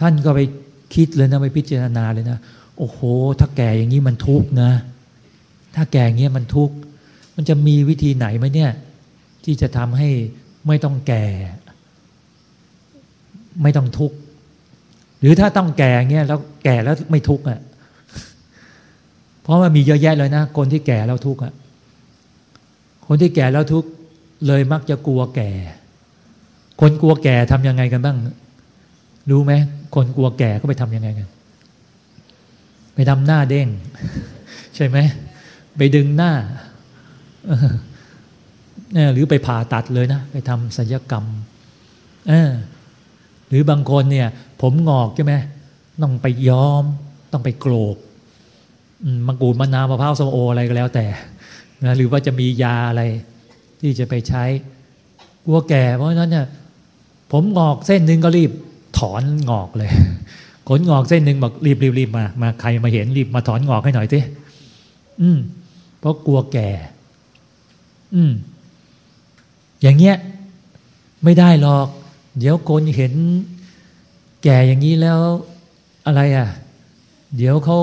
ท่านก็ไปคิดเลยนะไปพิจารณาเลยนะ โอ้โห ถ้าแก่อย่างนี้มันทุกข์นะ ถ้าแก่อย่างนี้มันทุกข์มันจะมีวิธีไหนไหมเนี่ย ที่จะทำให้ไม่ต้องแก่ ไม่ต้องทุกข์หรือถ้าต้องแก่เงี้ยแล้วแก่แล้วไม่ทุกข์อะเพราะว่ามีเยอะแยะเลยนะ คนที่แก่แล้วทุกข์อะคนที่แก่แล้วทุกข์เลยมักจะกลัวแก่ คนกลัวแก่ทำยังไงกันบ้าง รู้ไหมคนกลัวแก่ก็ไปทำยังไงกันไปทำหน้าเด้ง ใช่ไหมไปดึงหน้าหรือไปผ่าตัดเลยนะ ไปทำศัลยกรรมหรือบางคนเนี่ย ผมงอกใช่ไหมต้องไปย้อม ต้องไปโกรกมังกรูดมะนาวมะพร้าวส้มโออะไรก็แล้วแต่นะหรือว่าจะมียาอะไร ที่จะไปใช้กลัวแก่ เพราะฉะนั้นเนี่ย ผมงอกเส้นหนึ่งก็รีบ ถอนงอกเลย ขนงอกเส้นหนึ่งบอกรีบรีบรีบมามาใครมาเห็นรีบมาถอนงอกให้หน่อยสิอืม เพราะกลัวแก่ อืม อย่างเงี้ย ไม่ได้หรอก เดี๋ยวคนเห็น แก่อย่างนี้แล้ว อะไรอะ เดี๋ยวเขา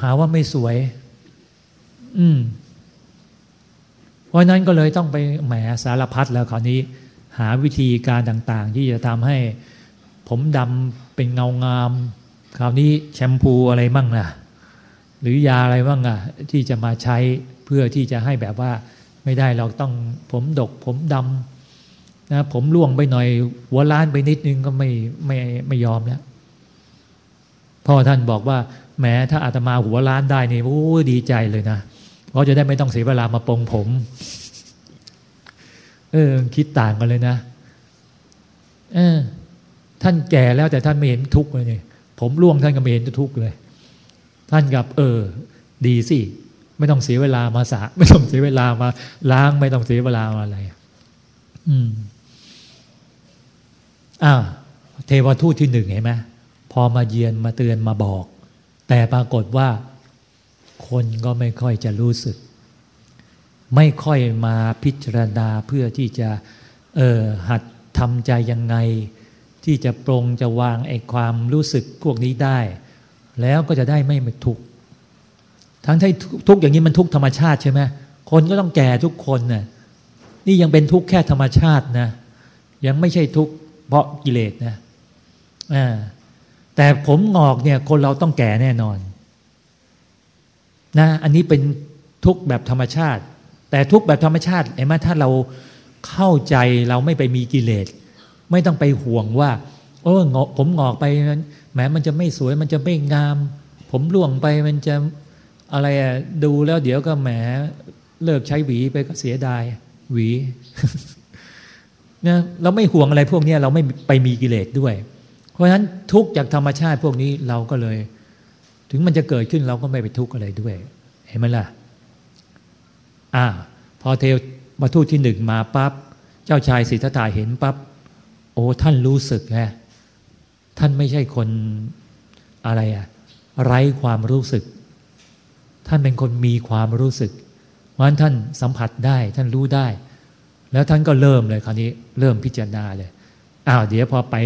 หาว่าไม่สวย อืมเพราะนั้นก็เลยต้องไปแหมสารพัดแล้วคราวนี้ หาวิธีการต่าง ๆ ที่จะทำให้ ผมดำเป็นเงางาม คราวนี้แชมพูอะไรมั่งล่ะ หรือยาอะไรบ้างอะ ที่จะมาใช้เพื่อที่จะให้แบบว่าไม่ได้เราต้องผมดก ผมดำนะผมล่วงไปหน่อย หัวล้านไปนิดนึงก็ไม่ไม่ไม่ยอมแล้วพ่อท่านบอกว่าแม้ถ้าอาตมาหัวล้านได้นี่โอ้ดีใจเลยนะเพราะจะได้ไม่ต้องเสียเวลามาปองผม เออ คิดต่างกันเลยนะ เออ ท่านแก่แล้วแต่ท่านไม่เห็นทุกข์เลยนี่ผมร่วงท่านก็ไม่เห็นทุกข์เลย ท่านกับ เออ ดีสิไม่ต้องเสียเวลามาสะ ไม่ต้องเสียเวลามา ล้างไม่ต้องเสียเวลามาอะไร อืมอ่าเทวทูตที่หนึ่งเห็นไหมพอมาเยียนมาเตือนมาบอก แต่ปรากฏว่า คนก็ไม่ค่อยจะรู้สึก ไม่ค่อยมาพิจารณาเพื่อที่จะ เออหัดทำใจยังไง ที่จะปรงจะวางไอ้ความรู้สึกพวกนี้ได้ แล้วก็จะได้ไม่ทุกข์ทั้งที่ทุกอย่างนี้มันทุกธรรมชาติใช่ไหมคนก็ต้องแก่ทุกคนนะ่ะนี่ยังเป็นทุกข์แค่ธรรมชาตินะ ยังไม่ใช่ทุกข์เพราะกิเลสนะอ่าแต่ผมงอกเนี่ย คนเราต้องแก่แน่นอน นะ อันนี้เป็นทุกแบบธรรมชาติ แต่ทุกแบบธรรมชาติไอ้มาถ้าเราเข้าใจเราไม่ไปมีกิเลส ไม่ต้องไปห่วงว่า โอ้งอกผมงอกไปแม้มันจะไม่สวยมันจะไม่งาม ผมล่วงไปมันจะอะไรอะดูแล้วเดี๋ยวก็แหมเลิกใช้หวีไปก็เสียดาย หวีนะเราไม่ห่วงอะไรพวกนี้เราไม่ไปมีกิเลสด้วย เพราะฉะนั้นทุกจากธรรมชาติพวกนี้เราก็เลย ถึงมันจะเกิดขึ้นเราก็ไม่ไปทุกข์อะไรด้วย เห็นไหมล่ะ อ่า พอเทวมาทูตที่หนึ่งมาปับ๊บเจ้าชายสิทธัตถะเห็นปับ๊บ โอ้ท่านรู้สึกไงท่านไม่ใช่คนอะไรอะไร้ความรู้สึก ท่านเป็นคนมีความรู้สึกเพราะฉะนั้นท่านสัมผัสได้ ท่านรู้ได้ แล้วท่านก็เริ่มเลยคราวนี้ เริ่มพิจารณาเลยอ้าวเดี๋ยวพอไป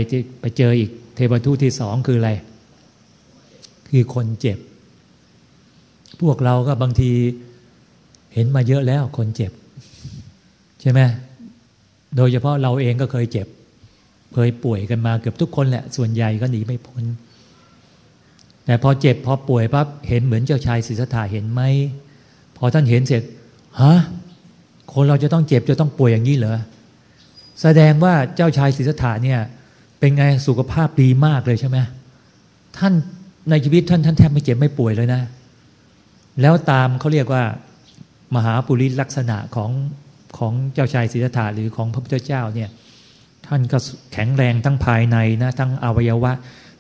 ไปเจออีกเทวทูตที่สองคืออะไร คือคนเจ็บ พวกเราก็บางทีเห็นมาเยอะแล้วคนเจ็บ ใช่ไหมโดยเฉพาะเราเองก็เคยเจ็บ เคยป่วยกันมาเกือบทุกคนแหละ ส่วนใหญ่ก็หนีไม่พ้น แต่พอเจ็บพอป่วยปั๊บเห็นเหมือนเจ้าชายศิสธาเห็นไหมพอท่านเห็นเสร็จฮะคนเราจะต้องเจ็บจะต้องป่วยอย่างนี้เหรอแสดงว่าเจ้าชายศิสธาเนี่ย เป็นไงสุขภาพดีมากเลยใช่ไหมท่านในชีวิตท่านท่านแทบไม่เจ็บไม่ป่วยเลยนะ แล้วตามเขาเรียกว่า มหาปุริลักษณะของของเจ้าชายศิทธาหรือของพระพุทธเจ้าเนี่ย ท่านก็แข็งแรงทั้งภายในนะทั้งอวัยวะ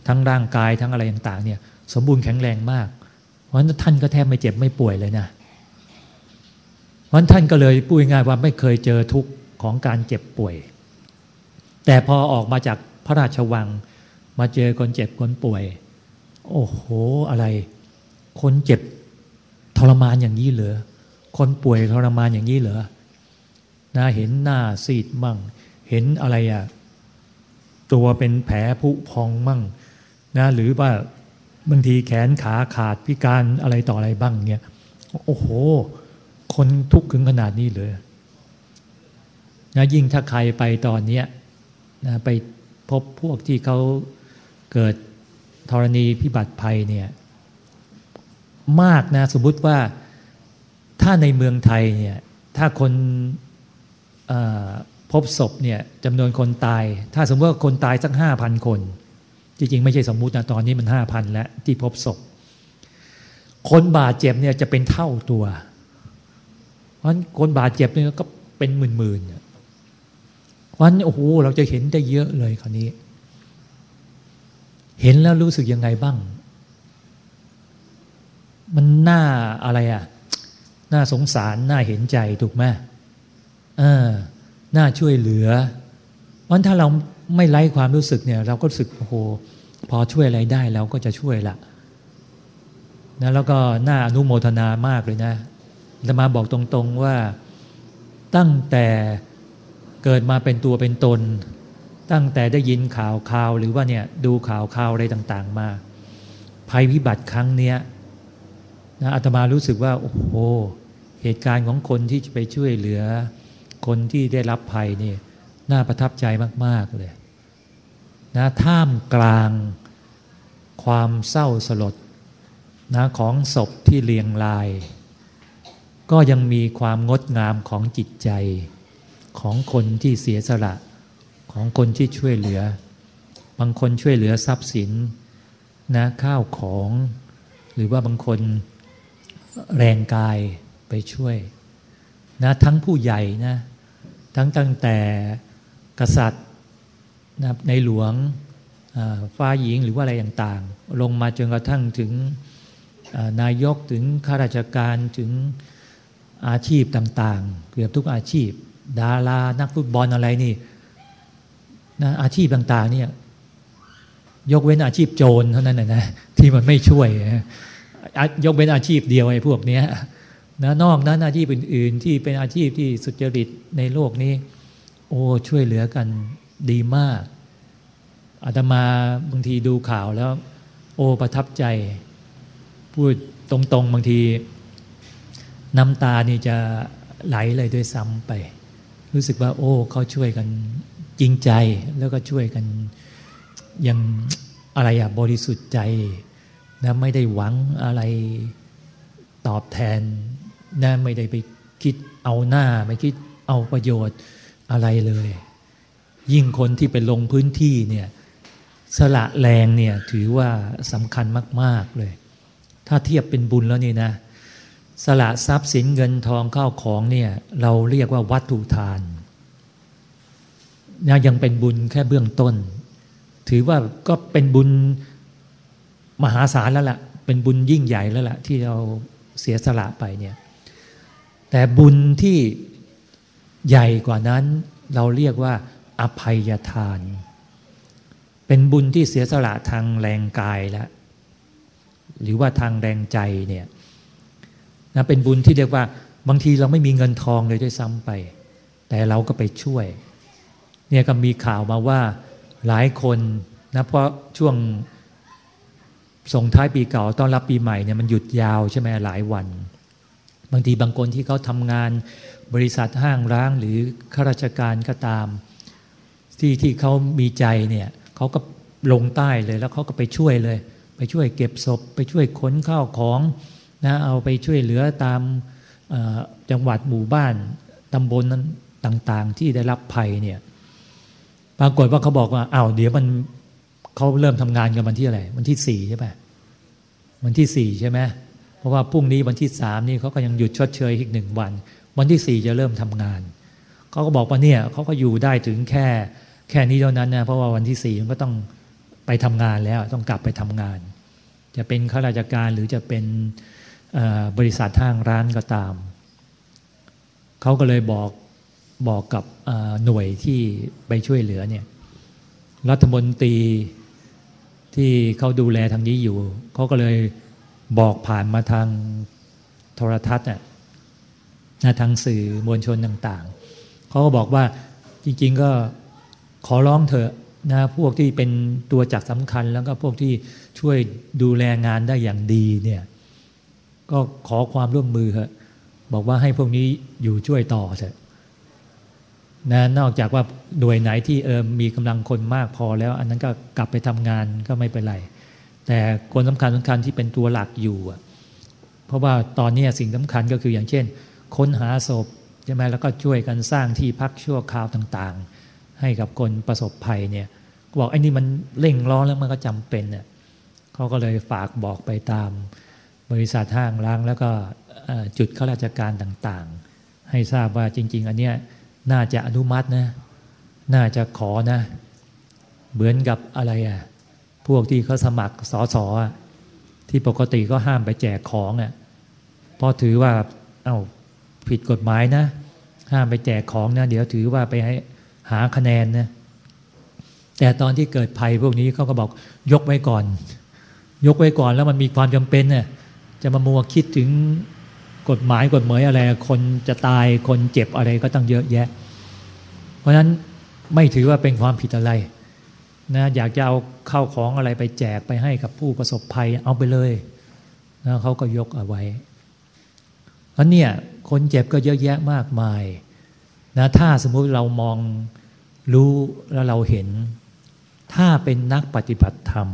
ทั้งร่างกายทั้งอะไรต่างๆเนี่ย สมบูรณ์แข็งแรงมาก เพราะฉะนั้นท่านก็แทบไม่เจ็บไม่ป่วยเลยนะเพราะท่านก็เลยพูดง่ายว่าไม่เคยเจอทุกข์ของการเจ็บป่วย แต่พอออกมาจากพระราชวัง มาเจอคนเจ็บคนป่วย โอ้โหอะไร คนเจ็บทรมานอย่างนี้เหรอคนป่วยทรมานอย่างนี้เหรอนะเห็นหน้าซีดมั่ง ห็นอะไรอะตัวเป็นแผลผุพองมั่งนะหรือว่าบางทีแขนขาขาดพิการอะไรต่ออะไรบ้างเนี่ยโอ้โห คนทุกข์ถึงขนาดนี้เลยนะยิ่งถ้าใครไปตอนเนี้ยนะไปพบพวกที่เขาเกิดธรณีพิบัติภัยเนี่ยมากนะสมมุติว่าถ้าในเมืองไทยเนี่ยถ้าคน พบศพเนี่ยจำนวนคนตาย ถ้าสมมติว่าคนตายสักห้าพันคน จริง ๆ ไม่ใช่สมมุตินะตอนนี้มันห้าพันแล้วที่พบศพ คนบาดเจ็บเนี่ยจะเป็นเท่าตัว เพราะคนบาดเจ็บเนี่ยก็เป็นหมื่นๆเพราะฉะนั้นโอ้โหเราจะเห็นได้เยอะเลยคราวนี้ เห็นแล้วรู้สึกยังไงบ้าง มันน่าอะไรอะ่ะน่าสงสารน่าเห็นใจถูกไหมเออ น่าช่วยเหลือวันถ้าเราไม่ไร้ความรู้สึกเนี่ย เราก็รู้สึกโอ้โหพอช่วยอะไรได้เราก็จะช่วยละนะแล้วก็น่าอนุโมทนามากเลยนะจะมาบอกตรงๆว่าตั้งแต่เกิดมาเป็นตัวเป็นตน ตั้งแต่ได้ยินข่าวข่าวหรือว่าเนี่ยดูข่าวข่าวอะไรต่างๆ มา ภัยพิบัติครั้งเนี้ยนะอาตมารู้สึกว่า โอ้โห เหตุการณ์ของคนที่จะไปช่วยเหลือ คนที่ได้รับภัยนี่น่าประทับใจมาก ๆ เลยนะท่ามกลางความเศร้าสลดนะของศพที่เรียงราย ก็ยังมีความงดงามของจิตใจ ของคนที่เสียสละ ของคนที่ช่วยเหลือ บางคนช่วยเหลือทรัพย์สินนะข้าวของ หรือว่าบางคนแรงกายไปช่วยนะทั้งผู้ใหญ่นะ ทั้งตั้งแต่กษัตริย์นะในหลวงฟ้าหญิงหรือว่าอะไรต่างๆ ลงมาจนกระทั่งถึงนายกถึงข้าราชการถึงอาชีพต่างๆ เกือบทุกอาชีพ ดารานักฟุตบอลอะไรนี่นะอาชีพต่างๆเนี่ยยกเว้นอาชีพโจรเท่านั้นนะที่มันไม่ช่วยยกเป็นอาชีพเดียวไอ้พวกนี้ นะนอกนั้นอาชีพอื่น ๆ ที่เป็นอาชีพที่สุจริตในโลกนี้ โอ้ช่วยเหลือกันดีมากอาตมาบางทีดูข่าวแล้ว โอ้ประทับใจ พูดตรงๆบางที น้ำตานี่จะไหลเลยด้วยซ้ำไป รู้สึกว่า โอ้เขาช่วยกันจริงใจแล้วก็ช่วยกันยังอะไรอะบริสุทธิ์ใจนะไม่ได้หวังอะไรตอบแทน นะไม่ได้ไปคิดเอาหน้า ไม่คิดเอาประโยชน์อะไรเลย ยิ่งคนที่ไปลงพื้นที่เนี่ยสละแรงเนี่ยถือว่าสำคัญมาก ๆเลย ถ้าเทียบเป็นบุญแล้วนี่นะ สละทรัพย์สินเงินทองข้าวของเนี่ยเราเรียกว่าวัตถุทานนะยังเป็นบุญแค่เบื้องต้น ถือว่าก็เป็นบุญมหาศาลแล้วละ่ะ เป็นบุญยิ่งใหญ่แล้วละ่ะ ที่เราเสียสละไปเนี่ย แต่บุญที่ใหญ่กว่านั้น เราเรียกว่า อภัยทาน เป็นบุญที่เสียสละทางแรงกายแล้วหรือว่าทางแรงใจเนี่ยนะเป็นบุญที่เรียกว่า บางทีเราไม่มีเงินทองเลยด้วยซ้ำไป แต่เราก็ไปช่วย เนี่ยก็มีข่าวมาว่าหลายคนนะเพราะช่วงส่งท้ายปีเก่าต้อนรับปีใหม่เนี่ยมันหยุดยาวใช่ไหมหลายวัน บางทีบางคนที่เขาทำงานบริษัทห้างร้างหรือข้าราชการก็ตาม ที่ที่เขามีใจเนี่ยเขาก็ลงใต้เลยแล้วเขาก็ไปช่วยเลย ไปช่วยเก็บศพ ไปช่วยขนข้าวของนะเอาไปช่วยเหลือตามจังหวัดหมู่บ้านตำบลนั้นต่างๆ ที่ได้รับภัยเนี่ยปรากฏว่าเขาบอกว่าอ้าวเดี๋ยวมันเขาเริ่มทำงานกันวันที่อะไรวันที่สี่ใช่ไหมวันที่สี่ใช่ไหม ราะว่าพรุ่งนี้วันที่สามนี่เขาก็ยังหยุดชดเชยอีกหนึ่งวัน วันที่สี่จะเริ่มทำงานเขาก็บอกว่าเนี่ยเขาก็อยู่ได้ถึงแค่ แค่นี้เท่านั้นนะเพราะว่าวันที่สี่มันก็ต้องไปทำงานแล้วต้องกลับไปทำงาน จะเป็นข้าราชการหรือจะเป็นบริษัททางร้านก็ตามเขาก็เลยบอกบอกกับหน่วยที่ไปช่วยเหลือเนี่ยรัฐมนตรีที่เขาดูแลทางนี้อยู่เขาก็เลย บอกผ่านมาทางโทรทัศน์น่ะทางสื่อมวลชนต่างๆ เขาก็บอกว่าจริง ๆ ก็ขอร้องเถอะนะพวกที่เป็นตัวจักสำคัญ แล้วก็พวกที่ช่วยดูแลงานได้อย่างดีเนี่ย ก็ขอความร่วมมือครับบอกว่าให้พวกนี้อยู่ช่วยต่อเถอะนะนอกจากว่าหน่วยไหนที่เออมีกำลังคนมากพอแล้ว อันนั้นก็กลับไปทำงานก็ไม่เป็นไร แต่คนสำคัญสำคัญที่เป็นตัวหลักอยู่เพราะว่าตอนนี้สิ่งสำคัญก็คืออย่างเช่น ค้นหาศพใช่ไหมแล้วก็ช่วยกันสร้างที่พักชั่วคราวต่างๆ ให้กับคนประสบภัยเนี่ยบอกไอ้นี่มันเร่งร้อนแล้วมันก็จำเป็นเนี่ยเขาก็เลยฝากบอกไปตาม บริษัทห้างร้างแล้วก็จุดข้าราชการต่างๆ ให้ทราบว่าจริง ๆ อันเนี้ยน่าจะอนุมัตินะ น่าจะขอนะ เหมือนกับอะไรอะ พวกที่เขาสมัครสอสอที่ปกติก็ห้ามไปแจกของอะเพราะถือว่า เอา้าผิดกฎหมายนะ ห้ามไปแจกของนะ เดี๋ยวถือว่าไปให้หาคะแนนนะแต่ตอนที่เกิดภัยพวกนี้เขาก็บอกยกไว้ก่อน ยกไว้ก่อนแล้วมันมีความจำเป็นเนี่ยจะมามัวคิดถึงกฎหมายกฎหมายอะไร คนจะตายคนเจ็บอะไรก็ต้องเยอะแยะ เพราะฉะนั้นไม่ถือว่าเป็นความผิดอะไร นะอยากจะเอาเข้าของอะไรไปแจกไปให้กับผู้ประสบภัยเอาไปเลยนะเขาก็ยกเอาไว้เพราะเนี่ยคนเจ็บก็เยอะแยะมากมายนะถ้าสมมุติเรามองรู้แล้วเราเห็น ถ้าเป็นนักปฏิบัติธรรม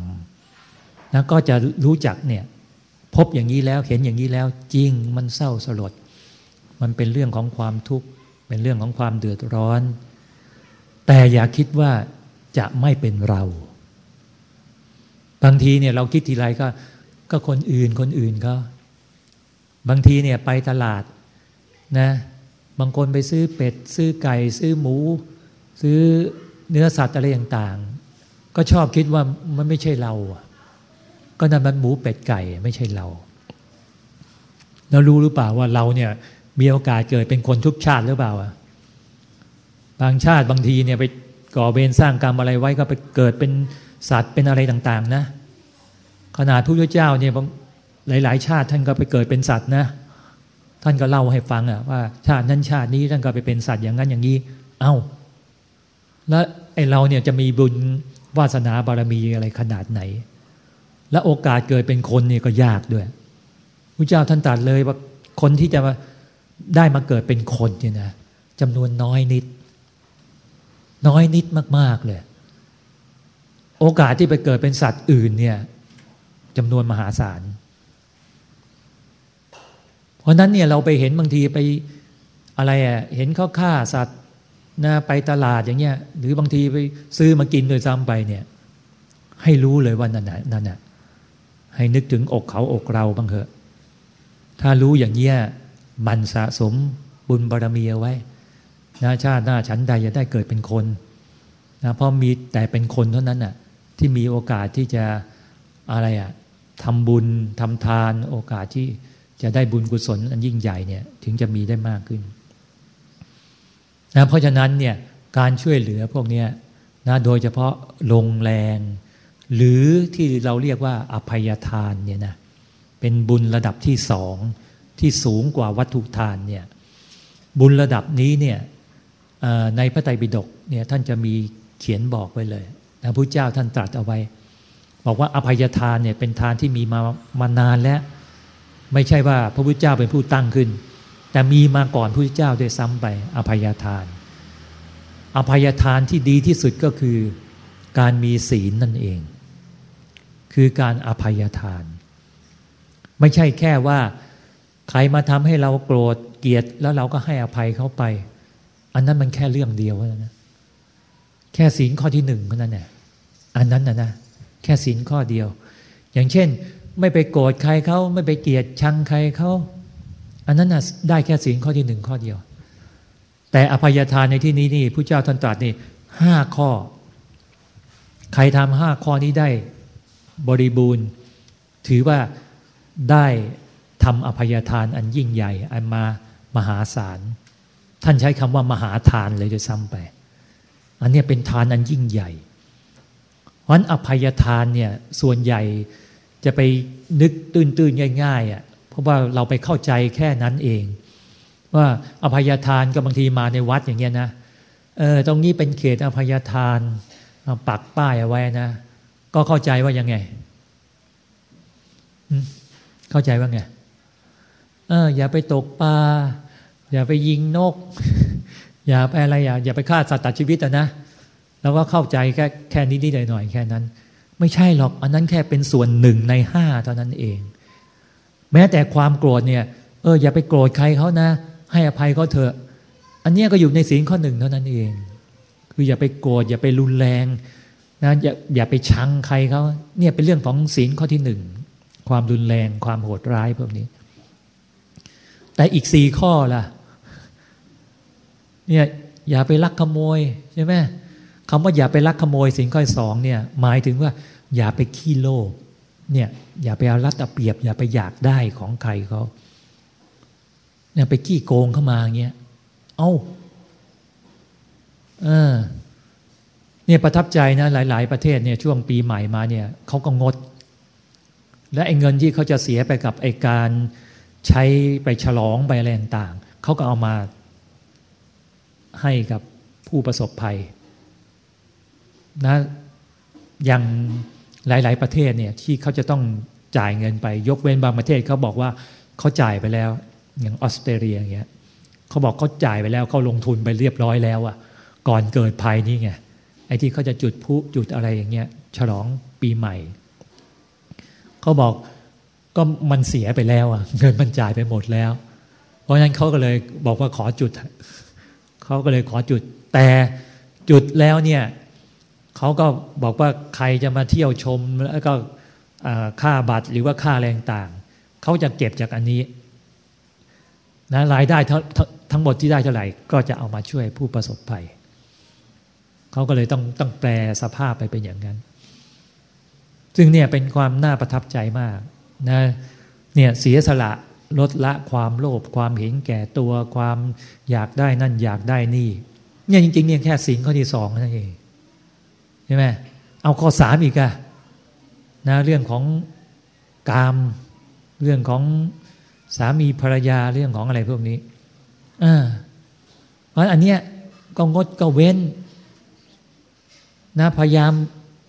นะก็จะรู้จักเนี่ยพบอย่างนี้แล้วเห็นอย่างนี้แล้วจริงมันเศร้าสลด มันเป็นเรื่องของความทุกข์ เป็นเรื่องของความเดือดร้อน แต่อย่าคิดว่า จะไม่เป็นเรา บางทีเนี่ยเราคิดทีไรก็ ก็คนอื่นคนอื่นเขาบางทีเนี่ยไปตลาดนะ บางคนไปซื้อเป็ด ซื้อไก่ ซื้อหมู ซื้อเนื้อสัตว์อะไรต่างๆ ก็ชอบคิดว่ามันไม่ใช่เราอะก็นั่นมันหมูเป็ดไก่ไม่ใช่เราแล้วรู้หรือเปล่าว่าเราเนี่ย มีโอกาสเกิดเป็นคนทุกชาติหรือเปล่าอะบางชาติบางทีเนี่ยไป ก่อเวรสร้างกรรมอะไรไว้ก็ไปเกิดเป็นสัตว์เป็นอะไรต่างๆ นะ ขนาดพระพุทธเจ้าเนี่ยหลาย ๆ ชาติท่านก็ไปเกิดเป็นสัตว์นะ ท่านก็เล่าให้ฟังอะว่า ชาตินั้นชาตินี้ท่านก็ไปเป็นสัตว์อย่างนั้นอย่างนี้ เอา้า แล้วไอ้เราเนี่ยจะมีบุญวาสนาบารมีอะไรขนาดไหน และโอกาสเกิดเป็นคนเนี่ยก็ยากด้วยพระเจ้าท่านตรัสเลยว่าคนที่จะมาได้มาเกิดเป็นคนเนี่ยนะจำนวนน้อยนิด น้อยนิดมาก ๆ เลย โอกาสที่ไปเกิดเป็นสัตว์อื่นเนี่ยจำนวนมหาศาล เพราะนั้นเนี่ยเราไปเห็นบางทีไปอะไรอะเห็นเขาฆ่าสัตว์นะไปตลาดอย่างเงี้ย หรือบางทีไปซื้อมากินโดยซ้ำไปเนี่ย ให้รู้เลยว่านั่นน่ะนั่นน่ะให้นึกถึงอกเขาอกเราบ้างเถอะ ถ้ารู้อย่างเนี้ยมันสะสมบุญบารมีเอาไว้ นะชาติหน้าฉันใดจะได้เกิดเป็นคนนะเพราะมีแต่เป็นคนเท่านั้นน่ะที่มีโอกาสที่จะอะไรอะทำบุญทำทานโอกาสที่จะได้บุญกุศลอันยิ่งใหญ่เนี่ยถึงจะมีได้มากขึ้นนะเพราะฉะนั้นเนี่ยการช่วยเหลือพวกนี้นะโดยเฉพาะลงแรง หรือที่เราเรียกว่าอภัยทานเนี่ยนะเป็นบุญระดับที่สองที่สูงกว่าวัตถุทานเนี่ยบุญระดับนี้เนี่ย ในพระไตรปิฎกเนี่ยท่านจะมีเขียนบอกไว้เลยนะพระเจ้าท่านตรัสเอาไว้ บอกว่าอภัยทานเนี่ยเป็นทานที่มีมามานานแล้ว ไม่ใช่ว่าพระพุทธเจ้าเป็นผู้ตั้งขึ้น แต่มีมาก่อนพระพุทธเจ้าด้วยซ้ำไป อภัยทาน อภัยทานที่ดีที่สุดก็คือการมีศีลนั่นเอง คือการอภัยทาน ไม่ใช่แค่ว่า ใครมาทำให้เราโกรธเกลียดแล้วเราก็ให้อภัยเขาไป อันนั้นมันแค่เรื่องเดียวนะแค่ศีลข้อที่หนึ่งเท่านั้นแหละอันนั้นนะนะแค่ศีลข้อเดียว อย่างเช่น ไม่ไปโกรธใครเขาไม่ไปเกลียดชังใครเขาอันนั้นนะได้แค่ศีลข้อที่หนึ่งข้อเดียว แต่อภัยทานในที่นี้นี่ผู้เจ้าท่านตรัสนี่ห้าข้อ ใครทำห้าข้อนี้ได้บริบูรณ์ ถือว่าได้ทำอภัยทานอันยิ่งใหญ่ อันมามหาศาล ท่านใช้คำว่ามหาทานเลยด้วยซ้ำไป อันนี้เป็นทานอันยิ่งใหญ่เพราะนั้นอภัยทานเนี่ยส่วนใหญ่จะไปนึกตื้นๆง่ายๆอะเพราะว่าเราไปเข้าใจแค่นั้นเอง ว่าอภัยทานก็บางทีมาในวัดอย่างเงี้ยนะเออตรงนี้เป็นเขตอภัยทานปักป้ายเอาไว้นะ ก็เข้าใจว่ายังไง เข้าใจว่าไงเอออย่าไปตกปลา อย่าไปยิงนก อย่าไปอะไรอย่าอย่าไปฆ่าสัตว์ตัดชีวิตนะแล้วก็เข้าใจแค่แค่นี้นิดหน่อยแค่นั้น ไม่ใช่หรอกอันนั้นแค่เป็นส่วนหนึ่งในห้าเท่านั้นเอง แม้แต่ความโกรธเนี่ยเอออย่าไปโกรธใครเขานะ ให้อภัยเขาเถอะ อันนี้ก็อยู่ในศีลข้อหนึ่งเท่านั้นเอง คืออย่าไปโกรธอย่าไปรุนแรงนะอย่าอย่าไปชังใครเขาเนี่ยเป็นเรื่องของศีลข้อที่หนึ่งความรุนแรงความโหดร้ายพวกนี้ แต่อีกสี่ข้อล่ะ เนี่ยอย่าไปลักขโมยใช่ไหมคำว่าอย่าไปลักขโมยสิ่งข้อสองเนี่ยหมายถึงว่าอย่าไปขี้โลภเนี่ยอย่าไปเอารัดเอาเปรียบ อย่าไปอยากได้ของใครเขาเนี่ยไปขี้โกงเข้ามาเงี้ยเอา้าเออเนี่ยประทับใจนะหลาย ๆ ประเทศเนี่ยช่วงปีใหม่มาเนี่ยเขาก็งด และไอ้เงินที่เขาจะเสียไปกับไอ้การใช้ไปฉลองไปอะไรต่างเขาก็เอามา ให้กับผู้ประสบภัยนะอย่างหลาย ๆ ประเทศเนี่ยที่เขาจะต้องจ่ายเงินไป ยกเว้นบางประเทศเขาบอกว่าเขาจ่ายไปแล้ว อย่างออสเตรเลียอย่างเงี้ยเขาบอกเขาจ่ายไปแล้วเขาลงทุนไปเรียบร้อยแล้วอะก่อนเกิดภัยนี่ไงไอ้ที่เขาจะจุดพุจุดอะไรอย่างเงี้ยฉลองปีใหม่เขาบอกก็มันเสียไปแล้วอะเงินมันจ่ายไปหมดแล้ว เพราะฉะนั้นเขาก็เลยบอกว่าขอจุด เขาก็เลยขอจุด แต่จุดแล้วเนี่ยเขาก็บอกว่าใครจะมาเที่ยวชมแล้วก็ค่าบัตรหรือว่าค่าแรงต่างเขาจะเก็บจากอันนี้นะรายได้ทั้งหมดที่ได้เท่าไหร่ ก็จะเอามาช่วยผู้ประสบภัยเขาก็เลยต้องต้องแปลสภาพไปเป็นอย่างนั้น ซึ่งเนี่ยเป็นความน่าประทับใจมากนะเนี่ยเสียสละ ลดละความโลภความเห็นแก่ตัวความอยากได้นั่นอยากได้นี่ เนี่ยจริงๆเนี่ยแค่สิ่งข้อที่สองนั่นเองใช่ไหมเอาข้อสามอีกอะนะเรื่องของกาม เรื่องของสามีภรรยาเรื่องของอะไรพวกนี้อ่าเพราะอันเนี้ยก็งดก็เว้นนะพยายาม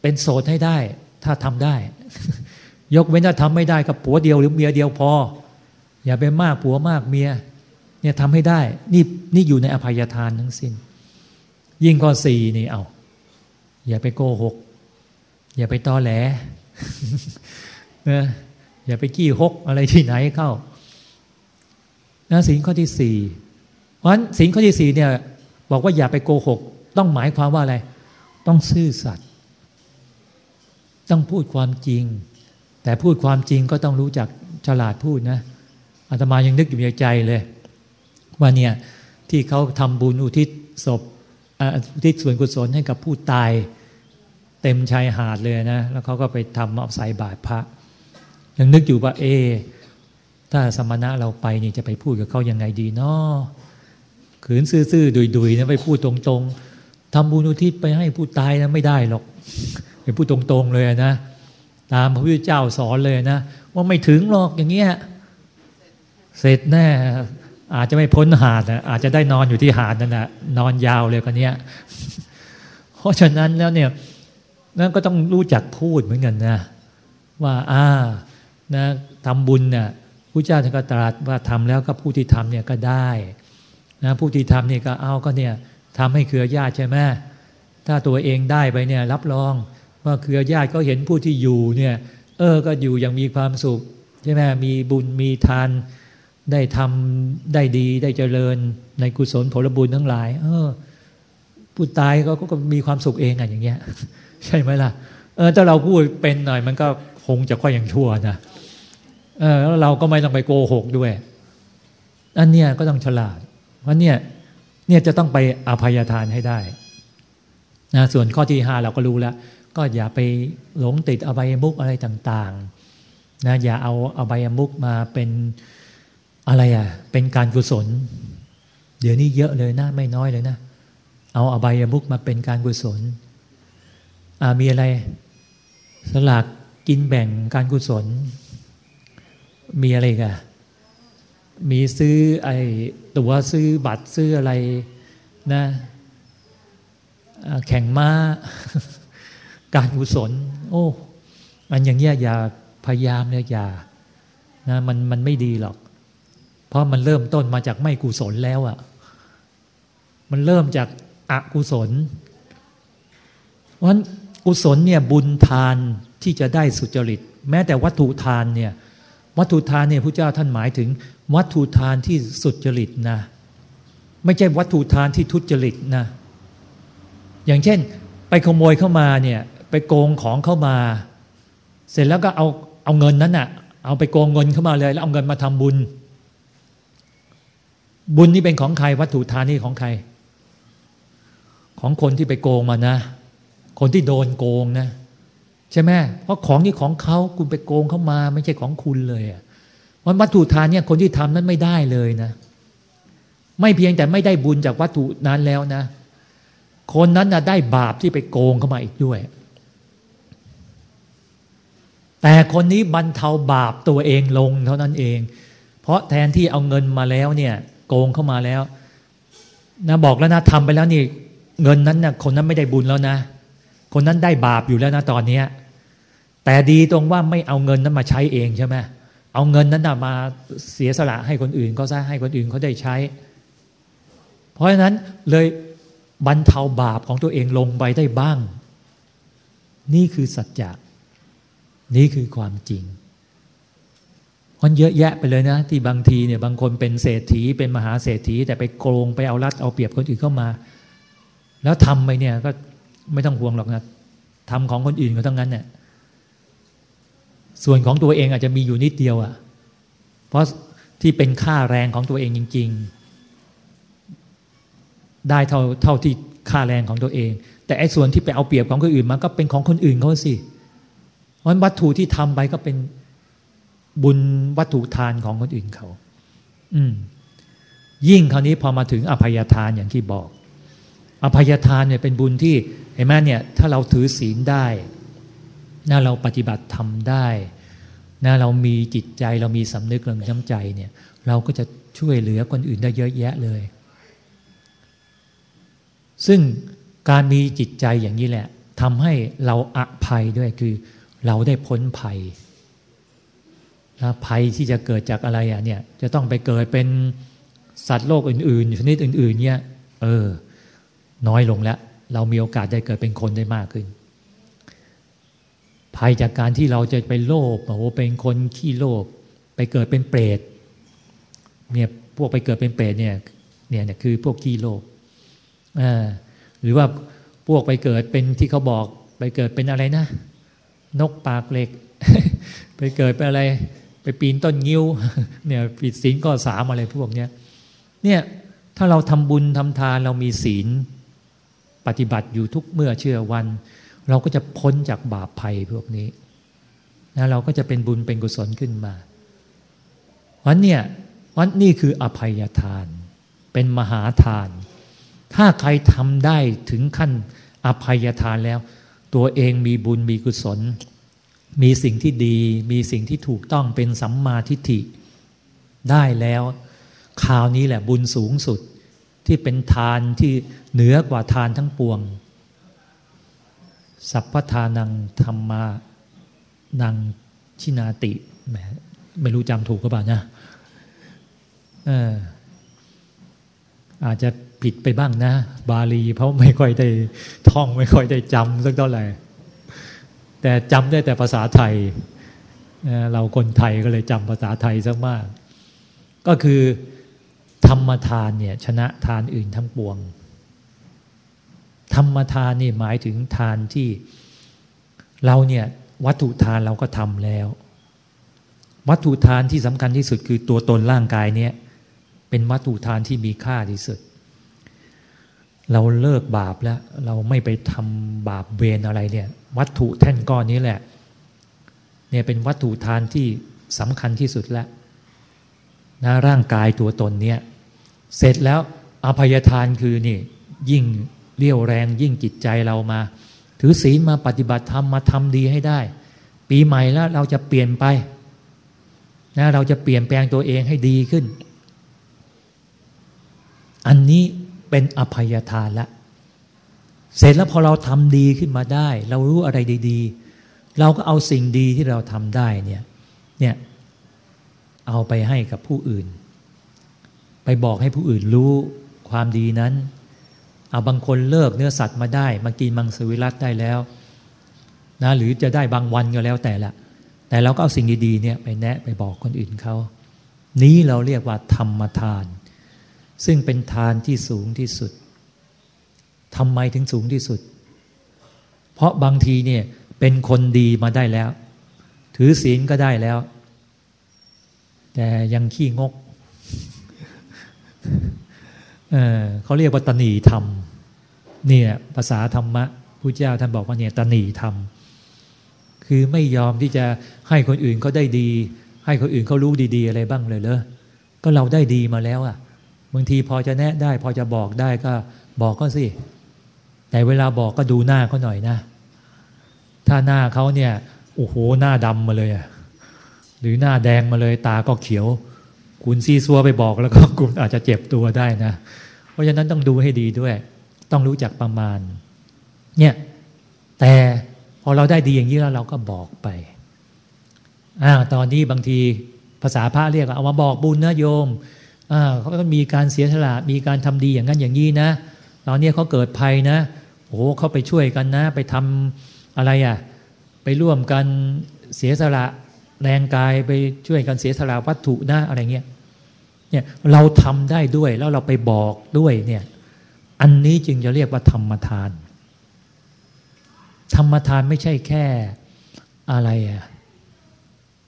เป็นโสดให้ได้ ถ้าทำได้ ยกเว้นถ้าทำไม่ได้กับผัวเดียวหรือเมียเดียวพอ อย่าไปมากผัวมากเมียเนี่ยทำให้ได้ นี่นี่อยู่ในอภัยทานทั้งสิ้น ยิ่งข้อสี่นี่เอาอย่าไปโกหก อย่าไปตอแหลนะอย่าไปกี้หกอะไรที่ไหนเข้านะสินข้อที่สี่เพราะฉะนั้นสินข้อที่สี่เนี่ย บอกว่าอย่าไปโกหก ต้องหมายความว่าอะไร ต้องซื่อสัตย์ต้องพูดความจริง แต่พูดความจริงก็ต้องรู้จักฉลาดพูดนะ อาตมายังนึกอยู่ในใจเลย ว่าเนี่ยที่เขาทำบุญอุทิศศพอุทิศส่วนกุศลให้กับผู้ตายเต็มชายหาดเลยนะ แล้วเขาก็ไปทำเอาใส่บาตรพระ ยังนึกอยู่ว่าเอ ถ้าสมณะเราไปนี่จะไปพูดกับเขายังไงดีเนาะขืนซื่อๆดุยๆนะไปพูดตรงๆทำบุญอุทิศไปให้ผู้ตายนะไม่ได้หรอกไปพูดตรงๆเลยนะ ตามพระพุทธเจ้าสอนเลยนะ ว่าไม่ถึงหรอกอย่างเงี้ย เสร็จแน่อาจจะไม่พ้นหาดนะอาจจะได้นอนอยู่ที่หาดนั่นนะนอนยาวเลยคนเนี้ยเพราะฉะนั้นแล้วเนี่ยนั่นก็ต้องรู้จักพูดเหมือนกันนะ ว่าอ่านะทำบุญเนี่ยผู้เจ้าท่านก็ตรัสว่าทำแล้วก็ผู้ที่ทำเนี่ยก็ได้นะผู้ที่ทำเนี่ยก็เอาก็เนี่ยทำให้เครือญาติใช่ไหมถ้าตัวเองได้ไปเนี่ยรับรองว่าเครือญาติก็เห็นผู้ที่อยู่เนี่ยเออก็อยู่อย่างมีความสุขใช่ไหมมีบุญมีทาน ได้ทำได้ดีได้เจริญในกุศลผลบุญทั้งหลาย เออผู้ตายก็ก็มีความสุขเองอะอย่างเงี้ย ใช่ไหมล่ะ เออถ้าเราพูดเป็นหน่อยมันก็คงจะค่อยอย่างชั่วนะเออแล้วเราก็ไม่ต้องไปโกหกด้วย อันเนี้ยก็ต้องฉลาดเพราะเนี่ยเนี่ยจะต้องไปอภัยทานให้ได้นะส่วนข้อที่ห้าเราก็รู้แล้ว ก็อย่าไปหลงติดอบายมุกอะไรต่าง ๆ นะอย่าเอาอบายมุกมาเป็น อะไรอะ เป็นการกุศล เดี๋ยวนี้เยอะเลยนะ ไม่น้อยเลยนะ เอาอบายมุกมาเป็นการกุศลมีอะไร สลากกินแบ่งการกุศล มีอะไรกันมีซื้อไอ้ตัวซื้อบัตรซื้ออะไรนะแข่งม้า การกุศล โอ้อันอย่างเงี้ยอย่าพยายามเนี่ยอย่านะมันมันไม่ดีหรอก เพราะมันเริ่มต้นมาจากไม่กุศลแล้วอะ่ะ มันเริ่มจากอกุศล เพราะฉะนั้นกุศลเนี่ยบุญทานที่จะได้สุจริต แม้แต่วัตถุทานเนี่ยวัตถุทานเนี่ยพระเจ้าท่านหมายถึง วัตถุทานที่สุจริตนะ ไม่ใช่วัตถุทานที่ทุจริตนะ อย่างเช่น ไปขโมยเข้ามาเนี่ยไปโกงของเข้ามา เสร็จแล้วก็เอาเอาเงินนั้นน่ะเอาไปโกงเงินเข้ามาเลย แล้วเอาเงินมาทำบุญ บุญนี่เป็นของใคร วัตถุทานนี่ของใคร ของคนที่ไปโกงมานะ คนที่โดนโกงนะ ใช่ไหมเพราะของนี่ของเขาคุณไปโกงเข้ามา ไม่ใช่ของคุณเลยอะวันวัตถุทานเนี่ยคนที่ทำนั้นไม่ได้เลยนะ ไม่เพียงแต่ไม่ได้บุญจากวัตถุนั้นแล้วนะ คนนั้นนะได้บาปที่ไปโกงเข้ามาอีกด้วย แต่คนนี้บรรเทาบาปตัวเองลงเท่านั้นเอง เพราะแทนที่เอาเงินมาแล้วเนี่ย โกงเข้ามาแล้วนะบอกแล้วนะทำไปแล้วนี่เงินนั้นนะ่ะคนนั้นไม่ได้บุญแล้วนะ คนนั้นได้บาปอยู่แล้วนะตอนนี้แต่ดีตรงว่าไม่เอาเงินนั้นมาใช้เองใช่ไหมเอาเงินนั้นมาเสียสละให้คนอื่นก็ซะให้คนอื่นเขาได้ใช้ เพราะฉะนั้นเลยบรรเทาบาปของตัวเองลงไปได้บ้าง นี่คือสัจจะนี่คือความจริง มันเยอะแยะไปเลยนะ ที่บางทีเนี่ยบางคนเป็นเศรษฐีเป็นมหาเศรษฐี แต่ไปโกงไปเอารัดเอาเปรียบคนอื่นเข้ามา แล้วทำไปเนี่ยก็ไม่ต้องห่วงหรอกนะทำของคนอื่นก็ต้องงั้นเนี่ยส่วนของตัวเองอาจจะมีอยู่นิดเดียวอะ่ะ เพราะที่เป็นค่าแรงของตัวเองจริง ๆ ได้เท่าเท่าที่ค่าแรงของตัวเอง แต่ไอ้ส่วนที่ไปเอาเปรียบของคนอื่นมันก็เป็นของคนอื่นเขาสิเพราะวัตถุที่ทำไปก็เป็น บุญวัตถุทานของคนอื่นเขา อืม ยิ่งคราวนี้พอมาถึงอภัยทานอย่างที่บอก อภัยทานเนี่ยเป็นบุญที่เห็นไหมเนี่ย ถ้าเราถือศีลได้นะเราปฏิบัติทำได้นะเรามีจิตใจเรามีสำนึกเรามีน้ำใจเนี่ย เราก็จะช่วยเหลือคนอื่นได้เยอะแยะเลย ซึ่งการมีจิตใจอย่างนี้แหละทำให้เราอภัยด้วยคือ เราได้พ้นภัย นะภัยที่จะเกิดจากอะไรอะเนี่ย จะต้องไปเกิดเป็นสัตว์โลกอื่นๆชนิดอื่น ๆ เนี่ย เออ น้อยลงแล้ว เรามีโอกาสได้เกิดเป็นคนได้มากขึ้น ภัยจากการที่เราจะไปโลภโอ้เป็นคนขี้โลภไปเกิดเป็นเปรตเนี่ยพวกไปเกิดเป็นเปรตเนี่ย เนี่ยเนี่ยคือพวกขี้โลภอ่าหรือว่าพวกไปเกิดเป็นที่เขาบอก ไปเกิดเป็นอะไรนะ นกปากเหล็ก ไปเกิดเป็นอะไร ไปปีนต้นงิ้วเนี่ยผิดศีลก็สามอะไรพวกเนี้ยเนี่ยถ้าเราทำบุญทำทานเรามีศีลปฏิบัติอยู่ทุกเมื่อเชื่อวัน เราก็จะพ้นจากบาปภัยพวกนี้นะเราก็จะเป็นบุญเป็นกุศลขึ้นมาวันเนี่ยวันนี่คืออภัยทาน เป็นมหาทาน ถ้าใครทำได้ถึงขั้นอภัยทานแล้ว ตัวเองมีบุญมีกุศล มีสิ่งที่ดี มีสิ่งที่ถูกต้องเป็นสัมมาทิฏฐิ ได้แล้วคราวนี้แหละบุญสูงสุดที่เป็นทานที่เหนือกว่าทานทั้งปวง สัพพทานังธรรมานังชินาติแหมไม่รู้จำถูกก็เปล่านะอาจจะผิดไปบ้างนะ บาลีเพราะไม่ค่อยได้ท่องไม่ค่อยได้จำสักเท่าไหร่ แต่จำได้แต่ภาษาไทย เราคนไทยก็เลยจำภาษาไทยซะมาก ก็คือธรรมทานเนี่ยชนะทานอื่นทั้งปวง ธรรมทานนี่หมายถึงทานที่เราเนี่ยวัตถุทานเราก็ทำแล้ว วัตถุทานที่สำคัญที่สุดคือตัวตนร่างกายเนี่ยเป็นวัตถุทานที่มีค่าที่สุด เราเลิกบาปแล้ว เราไม่ไปทำบาปเวรอะไรเนี่ย วัตถุแท่นก้อนนี้แหละ เนี่ยเป็นวัตถุทานที่สำคัญที่สุดแล้วนะร่างกายตัวตนเนี่ย เสร็จแล้วอภัยทานคือนี่ ยิ่งเรี่ยวแรง ยิ่งจิตใจเรามา ถือศีลมาปฏิบัติธรรมมาทำดีให้ได้ ปีใหม่แล้วเราจะเปลี่ยนไปนะเราจะเปลี่ยนแปลงตัวเองให้ดีขึ้น อันนี้เป็นอภัยทานละ เสร็จแล้วพอเราทำดีขึ้นมาได้ เรารู้อะไรดี ๆ เราก็เอาสิ่งดีที่เราทำได้เนี่ยเนี่ยเอาไปให้กับผู้อื่น ไปบอกให้ผู้อื่นรู้ความดีนั้นเอาบางคนเลิกเนื้อสัตว์มาได้มากินมังสวิรัตได้แล้วนะหรือจะได้บางวันก็แล้วแต่ละ แต่เราก็เอาสิ่งดีๆเนี่ยไปแนะไปบอกคนอื่นเขา นี้เราเรียกว่าธรรมทาน ซึ่งเป็นทานที่สูงที่สุด ทำไมถึงสูงที่สุด เพราะบางทีเนี่ยเป็นคนดีมาได้แล้ว ถือศีลก็ได้แล้ว แต่ยังขี้งกเเขาเรียกว่าตนีธรรมเนี่ยภาษาธรรมะพระเจ้าท่านบอกว่าเนี่ยตนีธรรม คือไม่ยอมที่จะให้คนอื่นเขาได้ดี ให้คนอื่นเขารู้ดีๆ อะไรบ้างเลยเลยก็เราได้ดีมาแล้วอะบางทีพอจะแนะได้ พอจะบอกได้ก็บอกก็สิ แต่เวลาบอกก็ดูหน้าเขาหน่อยนะ ถ้าหน้าเขาเนี่ยโอ้โหหน้าดำมาเลยอะหรือหน้าแดงมาเลย ตาก็เขียว คุณซีซัวไปบอกแล้วก็คุณอาจจะเจ็บตัวได้นะ เพราะฉะนั้นต้องดูให้ดีด้วย ต้องรู้จักประมาณ เนี่ยแต่พอเราได้ดีอย่างนี้แล้วเราก็บอกไปอ่าตอนนี้บางทีภาษาพระเรียกเอามาบอกบุญนะโยมอ่าเขาก็มีการเสียสละมีการทำดีอย่างนั้นอย่างนี้นะตอนนี้เขาเกิดภัยนะ โอ้โหเขาไปช่วยกันนะ ไปทำอะไรอะ่ะ ไปร่วมกันเสียสละแรงกายไปช่วยกันเสียสละวัตถุนะอะไรเงี้ยเนี่ยเราทำได้ด้วยแล้วเราไปบอกด้วยเนี่ยอันนี้จึงจะเรียกว่าธรรมทาน ธรรมทานไม่ใช่แค่อะไรอะ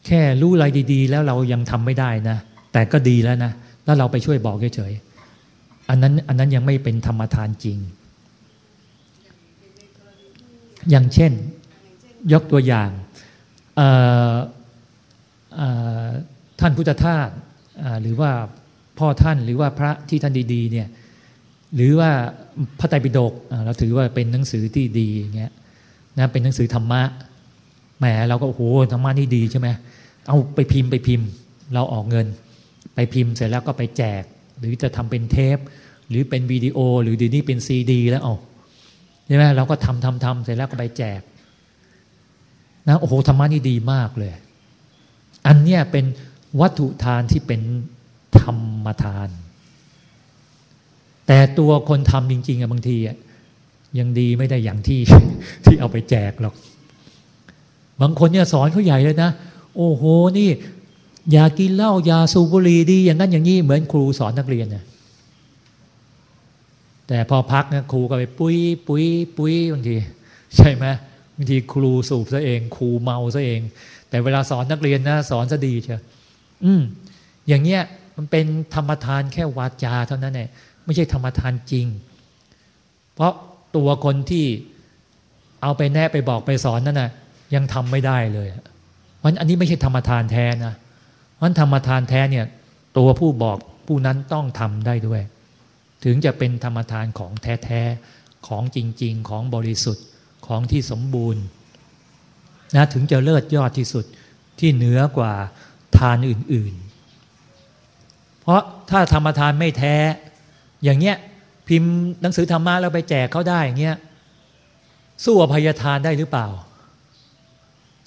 แค่รู้อะไรดี ๆ แล้วเรายังทำไม่ได้นะ แต่ก็ดีแล้วนะ แล้วเราไปช่วยบอกเฉยๆอันนั้นอันนั้นยังไม่เป็นธรรมทานจริง อย่างเช่น ยกตัวอย่างท่านพุทธทาสหรือว่าพ่อท่านหรือว่าพระที่ท่านดีๆเนี่ยหรือว่าพระไตรปิฎกเราถือว่าเป็นหนังสือที่ดีอย่างเงี้ยนะเป็นหนังสือธรรมะแหมเราก็โอ้โหธรรมะนี่ดีใช่ไหมเอาไปพิมพ์ไปพิมพ์ เราออกเงิน ไปพิมพ์เสร็จแล้วก็ไปแจก หรือจะทำเป็นเทป หรือเป็นวิดีโอ หรือดีนี้เป็นซีดี แล้วเอา ใช่ไหมเราก็ทำทำทำเสร็จแล้วก็ไปแจกนะโอ้โหธรรมะนี่ดีมากเลย อันเนี้ยเป็นวัตถุทานที่เป็นธรรมทาน แต่ตัวคนทำจริง ๆอะบางทีอะยังดีไม่ได้อย่างที่ที่เอาไปแจกหรอก บางคนเนี่ยสอนเขาใหญ่เลยนะ โอ้โหนี่ อย่ากินเหล้าอย่าสูบบุหรี่ดี อย่างนั้นอย่างนี้เหมือนครูสอนนักเรียนเนี่ย แต่พอพักเนะครูก็ไปปุ้ยปุ้ยปุ้ยบางทีใช่ไหมบางทีครูสูบซะเอง ครูเมาซะเอง แต่เวลาสอนนักเรียนนะสอนซะดีเชียวอืม อย่างเงี้ยมันเป็นธรรมทานแค่วาจาเท่านั้นเองไม่ใช่ธรรมทานจริง เพราะตัวคนที่เอาไปแนะไปบอกไปสอนนั่นนะยังทำไม่ได้เลยมันอันนี้ไม่ใช่ธรรมทานแท้นะมันธรรมทานแท้เนี่ย ตัวผู้บอกผู้นั้นต้องทำได้ด้วย ถึงจะเป็นธรรมทานของแท้ๆ ของจริง ๆ ของบริสุทธิ์ของที่สมบูรณ์นะถึงจะเลิศยอดที่สุดที่เหนือกว่าทานอื่น ๆ เพราะถ้าธรรมทานไม่แท้ อย่างเงี้ยพิมพ์หนังสือธรรมะแล้วไปแจกเขาได้อย่างเงี้ยสู้อภัยทานได้หรือเปล่า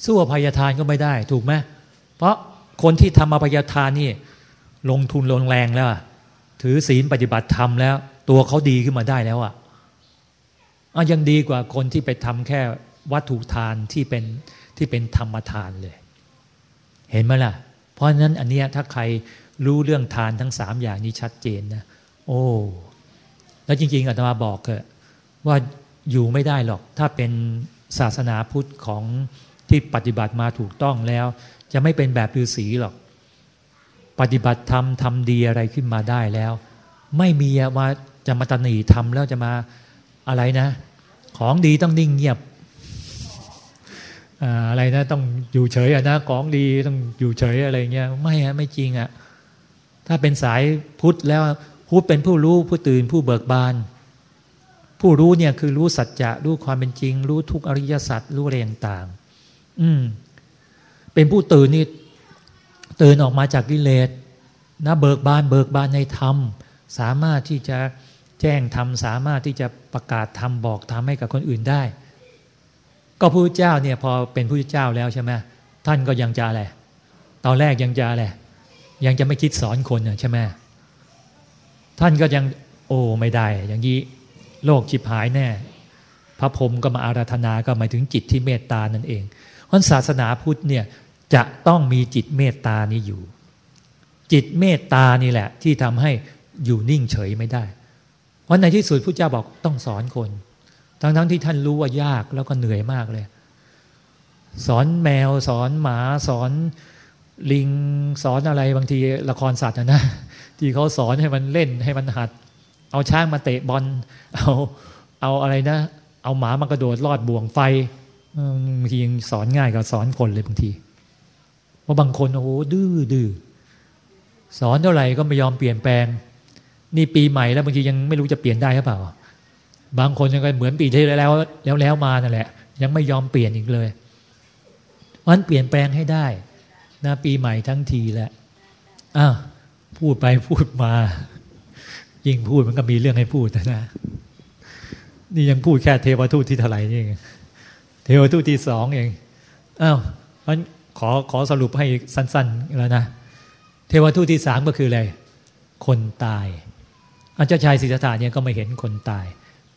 สู้อภัยทานก็ไม่ได้ถูกไหมเพราะคนที่ทำอภัยทานนี่ ลงทุนลงแรงแล้ว ถือศีลปฏิบัติธรรมแล้ว ตัวเขาดีขึ้นมาได้แล้วอะยังดีกว่าคนที่ไปทำแค่วัตถุทานที่เป็นที่เป็นธรรมทานเลย เห็นไหมล่ะ เพราะฉะนั้นอันเนี้ยถ้าใครรู้เรื่องทานทั้งสามอย่างนี้ชัดเจนนะโอ้แล้วจริง ๆอาตมาบอกเถอะว่าอยู่ไม่ได้หรอก ถ้าเป็นศาสนาพุทธของที่ปฏิบัติมาถูกต้องแล้ว จะไม่เป็นแบบฤาษีหรอก ปฏิบัติธรรมทำดีอะไรขึ้นมาได้แล้ว ไม่มีว่าจะมาตนีทำแล้วจะมาอะไรนะ ของดีต้องนิ่งเงียบอะไรนะต้องอยู่เฉยนะของดีต้องอยู่เฉยอะไรเงี้ยไม่ฮะไม่จริงอะถ้าเป็นสายพุทธแล้วพุทธเป็นผู้รู้ผู้ตื่นผู้เบิกบาน ผู้รู้เนี่ยคือรู้สัจจะรู้ความเป็นจริง รู้ทุกอริยสัจรู้อะไรต่างๆอืมเป็นผู้ตื่นนี่ ตื่นออกมาจากกิเลสนะเบิกบานเบิกบานในธรรม สามารถที่จะแจ้งทำสามารถที่จะประกาศทำบอกทำให้กับคนอื่นได้ ก็พระเจ้าเนี่ยพอเป็นพระเจ้าแล้วใช่ไหมท่านก็ยังจะอะไรตอนแรกยังจะอะไรยังจะไม่คิดสอนคนใช่ไหมท่านก็ยังโอ้ไม่ได้ อย่างนี้โลกจิบหายแน่ พระพรหมก็มาอาราธนาก็หมายถึงจิตที่เมตตานั่นเองเพราะศาสนาพุทธเนี่ย จะต้องมีจิตเมตตานี้อยู่ จิตเมตตานี่แหละ ที่ทำให้อยู่นิ่งเฉยไม่ได้ เพราะในที่สุดพระเจ้าบอกต้องสอนคน ทั้งทั้งที่ท่านรู้ว่ายากแล้วก็เหนื่อยมากเลย สอนแมวสอนหมาสอนลิงสอนอะไรบางทีละครสัตว์นะ ที่เขาสอนให้มันเล่นให้มันหัด เอาช้างมาเตะบอลเอาเอาอะไรนะ เอาหมามากระโดดลอดบ่วงไฟบางทียังสอนง่ายกว่าสอนคนเลยบางที เพราะบางคนโอ้โหดื้อดื้อสอนเท่าไหร่ก็ไม่ยอมเปลี่ยนแปลง นี่ปีใหม่แล้วบางทียังไม่รู้จะเปลี่ยนได้หรือเปล่า บางคนยังเหมือนปีที่แล้วแล้วแล้วมานั่นแหละ ยังไม่ยอมเปลี่ยนอีกเลยวันเปลี่ยนแปลงให้ได้นะปีใหม่ทั้งทีแหละอ้าวพูดไปพูดมา ยิ่งพูดมันก็มีเรื่องให้พูดนะนี่ยังพูดแค่เทวทูตที่เท่าไหร่นี่เองเทวทูตที่สองเองอ้าวมัน ขอขอสรุปให้สั้น ๆ แล้วนะ เทวทูตที่สามก็คืออะไร คนตายอาจารย์ชายศิทธาเนี่ยก็ไม่เห็นคนตาย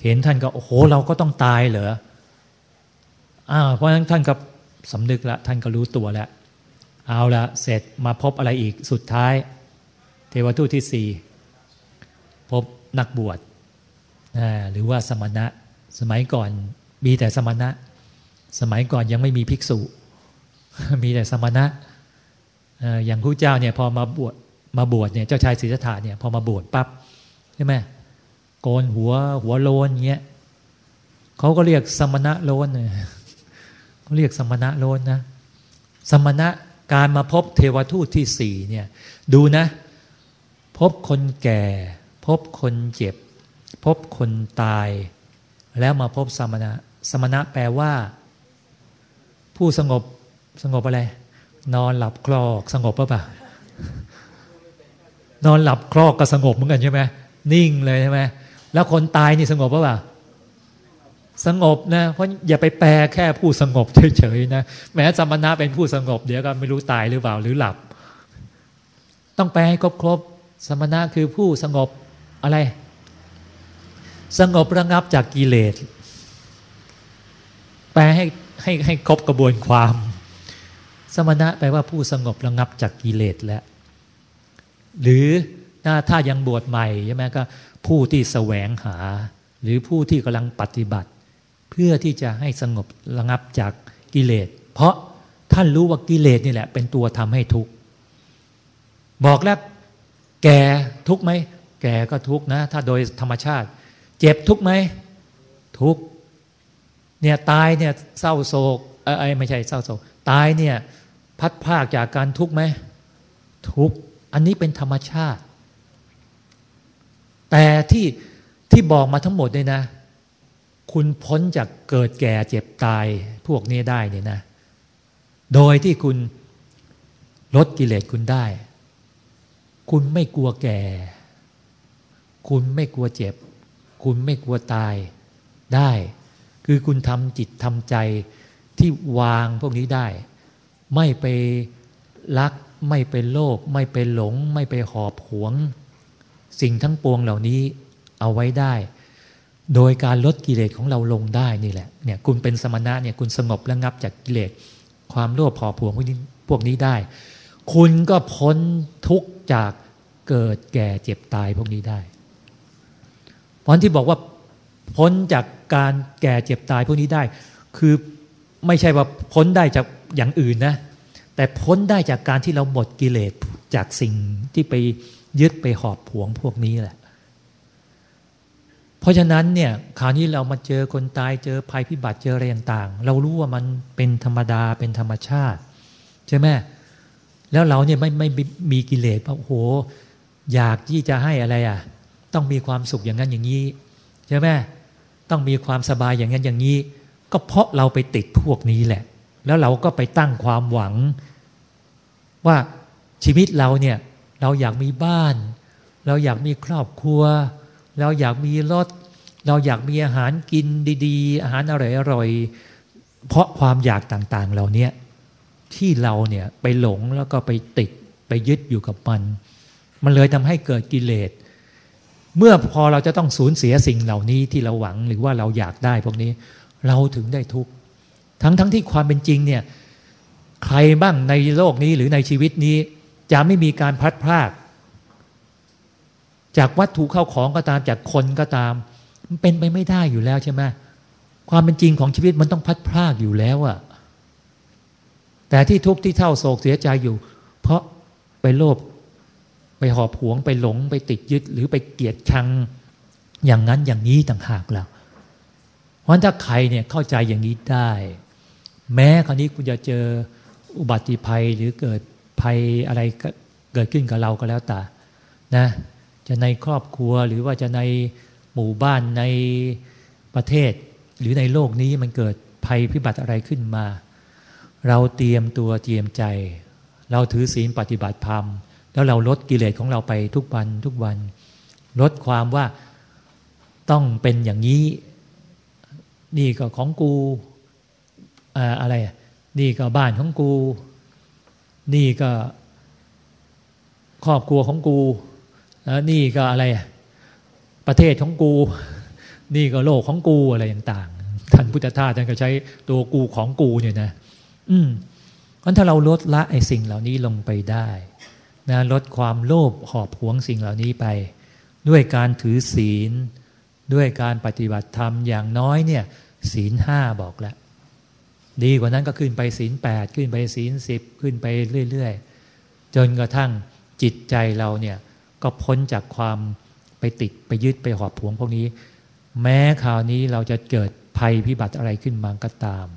เห็นท่านก็โอ้โหเราก็ต้องตายเหรออ้าเพราะฉะนั้นท่านก็สำนึกละท่านก็รู้ตัวแล้วเอาละเสร็จมาพบอะไรอีกสุดท้าย เทวทูตที่สี่พบนักบวชหรือว่าสมณะ สมัยก่อนมีแต่สมณะ สมัยก่อนยังไม่มีภิกษุ มีแต่สมณะอย่างผู้เจ้าเนี่ยพอมาบวชมาบวชเนี่ยเจ้าชายศรีสัทธาเนี่ยพอมาบวชปั๊บใช่ไหมโกนหัวหัวโลนเงี้ยเขาก็เรียกสมณะโลนเขาเรียกสมณะโลนนะ สมณะการมาพบเทวทูตที่สี่เนี่ย ดูนะ พบคนแก่ พบคนเจ็บ พบคนตาย แล้วมาพบสมณะ สมณะแปลว่า ผู้สงบ สงบอะไร นอนหลับคลอกสงบปะปะนอนหลับคลอกก็สงบเหมือนกันใช่ไหมนิ่งเลยใช่ไหมแล้วคนตายนี่สงบปะปะสงบนะเพราะอย่าไปแปลแค่ผู้สงบเฉยๆนะแม้สมณะเป็นผู้สงบเดี๋ยวก็ไม่รู้ตายหรือเปล่าหรือหลับ ต้องแปลให้ครบๆสมณะคือผู้สงบอะไร สงบระงับจากกิเลสแปลให้ให้ให้ครบกระบวนความ สมณะแปลว่าผู้สงบระงับจากกิเลสแล้ว หรือถ้ายังบวชใหม่ใช่ไหมก็ผู้ที่แสวงหา หรือผู้ที่กำลังปฏิบัติ เพื่อที่จะให้สงบระงับจากกิเลส เพราะท่านรู้ว่ากิเลสนี่แหละ เป็นตัวทำให้ทุกข์บอกแล้วแก่ทุกข์ไหมแก่ก็ทุกข์นะ ถ้าโดยธรรมชาติ เจ็บทุกข์ไหมทุกข์เนี่ยตายเนี่ยเศร้าโศกเออไม่ใช่เศร้าโศกตายเนี่ย พัดภาคจากการทุกข์ไหมทุกข์อันนี้เป็นธรรมชาติ แต่ที่ที่บอกมาทั้งหมดเลยนะ คุณพ้นจากเกิดแก่เจ็บตายพวกนี้ได้เนี่ยนะ โดยที่คุณลดกิเลสคุณได้ คุณไม่กลัวแก่ คุณไม่กลัวเจ็บ คุณไม่กลัวตายได้ คือคุณทำจิตทำใจที่วางพวกนี้ได้ ไม่ไปรัก ไม่ไปโลภไม่ไปหลง ไม่ไปหอบหวง สิ่งทั้งปวงเหล่านี้เอาไว้ได้ โดยการลดกิเลสของเราลงได้นี่แหละเนี่ยคุณเป็นสมณะเนี่ยคุณสงบระงับจากกิเลสความโลภพอบผวงพวกนี้พวกนี้ได้ คุณก็พ้นทุกจากเกิดแก่เจ็บตายพวกนี้ได้เพราะที่บอกว่าพ้นจากการแก่เจ็บตายพวกนี้ได้ คือไม่ใช่ว่าพ้นได้จาก อย่างอื่นนะ แต่พ้นได้จากการที่เราหมดกิเลสจากสิ่งที่ไปยึดไปหอบผวงพวกนี้แหละ เพราะฉะนั้นเนี่ยคราวนี้เรามาเจอคนตายเจอภัยพิบัติเจออะไรต่างเรารู้ว่ามันเป็นธรรมดาเป็นธรรมชาติ ใช่ไหมแล้วเราเนี่ยไม่ไม่มีกิเลสเพราะโห อยากที่จะให้อะไรอะ ต้องมีความสุขอย่างนั้นอย่างนี้ใช่ไหมต้องมีความสบายอย่างนั้นอย่างนี้ ก็เพราะเราไปติดพวกนี้แหละ แล้วเราก็ไปตั้งความหวัง ว่าชีวิตเราเนี่ย เราอยากมีบ้าน เราอยากมีครอบครัว เราอยากมีรถ เราอยากมีอาหารกินดีๆ อาหารอร่อยๆเพราะความอยากต่างๆเหล่านี้ที่เราเนี่ยไปหลงแล้วก็ไปติดไปยึดอยู่กับมัน มันเลยทำให้เกิดกิเลสเมื่อพอเราจะต้องสูญเสียสิ่งเหล่านี้ที่เราหวังหรือว่าเราอยากได้พวกนี้ เราถึงได้ทุกข์ ทั้งทั้งที่ความเป็นจริงเนี่ยใครบ้างในโลกนี้หรือในชีวิตนี้ จะไม่มีการพัดพลาดจากวัตถุเข้าของก็ตามจากคนก็ตาม มันเป็นไปไม่ได้อยู่แล้วใช่ไหมความเป็นจริงของชีวิตมันต้องพัดพลากอยู่แล้วอะแต่ที่ทุกข์ที่เท่าโศกเสียใจอยู่ เพราะไปโลภไปหอบหวงไปหลงไปติดยึด หรือไปเกลียดชังอย่างนั้นอย่างนี้ต่างหากแล้วเพราะถ้าใครเนี่ยเข้าใจอย่างนี้ได้ แม้คราวนี้คุณจะเจออุบัติภัยหรือเกิดภัยอะไรเกิดขึ้นกับเราก็แล้วแต่นะจะในครอบครัวหรือว่าจะในหมู่บ้านในประเทศ หรือในโลกนี้มันเกิดภัยพิบัติอะไรขึ้นมา เราเตรียมตัวเตรียมใจ เราถือศีลปฏิบัติธรรม แล้วเราลดกิเลสของเราไปทุกวันทุกวัน ลดความว่าต้องเป็นอย่างนี้ นี่ก็ของกู อะไร นี่ก็บ้านของกู นี่ก็ครอบครัวของกูนี่ก็อะไร ประเทศของกู นี่ก็โลกของกูอะไรต่างๆท่านพุทธทาสท่านก็ใช้ตัวกูของกูเนี่ยนะ อืมเพราะถ้าเราลดละไอ้สิ่งเหล่านี้ลงไปได้นะลดความโลภหอบหวงสิ่งเหล่านี้ไป ด้วยการถือศีล ด้วยการปฏิบัติธรรมอย่างน้อยเนี่ย ศีลห้าบอกแล้ว ดีกว่านั้นก็ขึ้นไปศีลแปดขึ้นไปศีลสิบขึ้นไปเรื่อย ๆ จนกระทั่งจิตใจเราเนี่ยก็พ้นจากความไปติดไปยึดไปหอบผวงพวกนี้ แม้คราวนี้เราจะเกิดภัยพิบัติอะไรขึ้นมาก็ตาม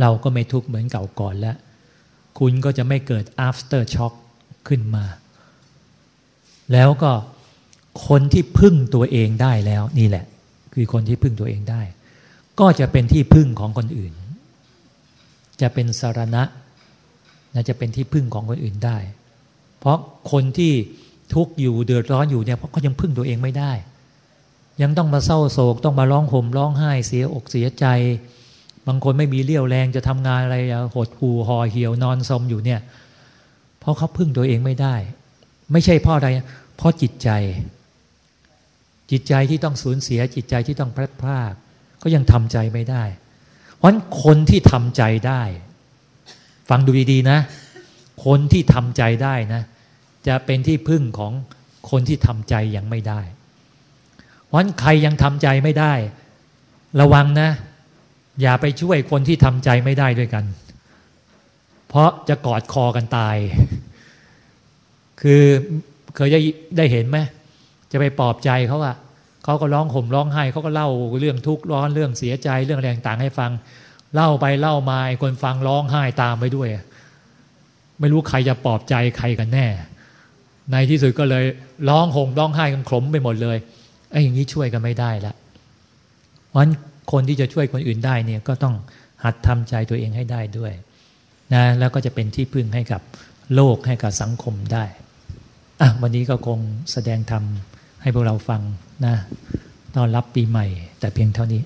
เราก็ไม่ทุกข์เหมือนเก่าก่อนแล้ว คุณก็จะไม่เกิด after shock ขึ้นมา แล้วก็คนที่พึ่งตัวเองได้แล้วนี่แหละ คือคนที่พึ่งตัวเองได้ ก็จะเป็นที่พึ่งของคนอื่น จะเป็นสารณะนะจะเป็นที่พึ่งของคนอื่นได้ เพราะคนที่ทุกข์อยู่เดือดร้อนอยู่เนี่ยเพราะเขายังพึ่งตัวเองไม่ได้ ยังต้องมาเศร้าโศกต้องมาร้องห่มร้องไห้เสียอกเสียใจ บางคนไม่มีเรี่ยวแรงจะทำงานอะไรหดหู่ห่อเหี่ยวนอนสมอยู่เนี่ย เพราะเขาพึ่งตัวเองไม่ได้ ไม่ใช่เพราะอะไรเพราะจิตใจ จิตใจที่ต้องสูญเสียจิตใจที่ต้องพลาดพลาดก็ยังทำใจไม่ได้ เพราะคนที่ทำใจได้ ฟังดูดีๆนะ คนที่ทำใจได้นะ จะเป็นที่พึ่งของคนที่ทำใจยังไม่ได้วันใครยังทำใจไม่ได้ ระวังนะ อย่าไปช่วยคนที่ทำใจไม่ได้ด้วยกัน เพราะจะกอดคอกันตาย คือเคยได้ได้เห็นไหมจะไปปลอบใจเขาอะ เขาก็ร้องห่มร้องไห้เขาก็เล่าเรื่องทุกข์ร้อนเรื่องเสียใจเรื่องแรต่างๆให้ฟัง เล่าไปเล่ามาคนฟังร้องไห้ตามไปด้วย ไม่รู้ใครจะปลอบใจใครกันแน่ ในที่สุดก็เลยร้องห่มร้องไห้กันขมไปหมดเลยไอ้อย่างนี้ช่วยกันไม่ได้ละวันคนที่จะช่วยคนอื่นได้เนี่ยก็ต้องหัดทำใจตัวเองให้ได้ด้วยนะแล้วก็จะเป็นที่พึ่งให้กับโลกให้กับสังคมได้อะวันนี้ก็คงแสดงธรรมให้พวกเราฟัง นะต้อนรับปีใหม่ แต่เพียงเท่านี้